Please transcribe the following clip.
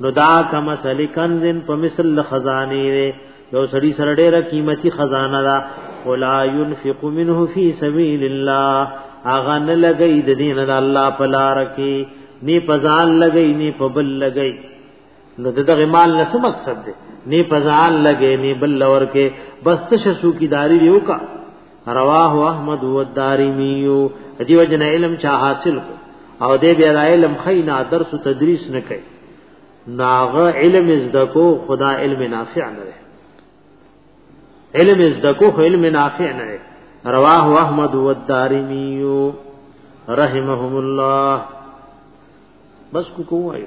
نو دا کما سلی کنزن په مثل لخزانی وی یو سړی سره ډیره قیمتي خزانه ده ولا ينفق منه في سبيل الله اغه نه لګی د دین د الله په لار کې نی پزان لګی نی په بل لګی نو دغه مال نه څه مقصد دی نی پزان لګی نی بل لور کې بس څه شسو کی داری دیو کا رواه احمد و الدارمیو دیو جن علم چا حاصل کو او دې بیا علم خینا درس و تدریس نه کوي ناغه علم زده کو خدا علم نافع نه دی علم زده کو علم نافع نه دی رواه احمد و الدارمیو رحمهم الله بس کو کوایو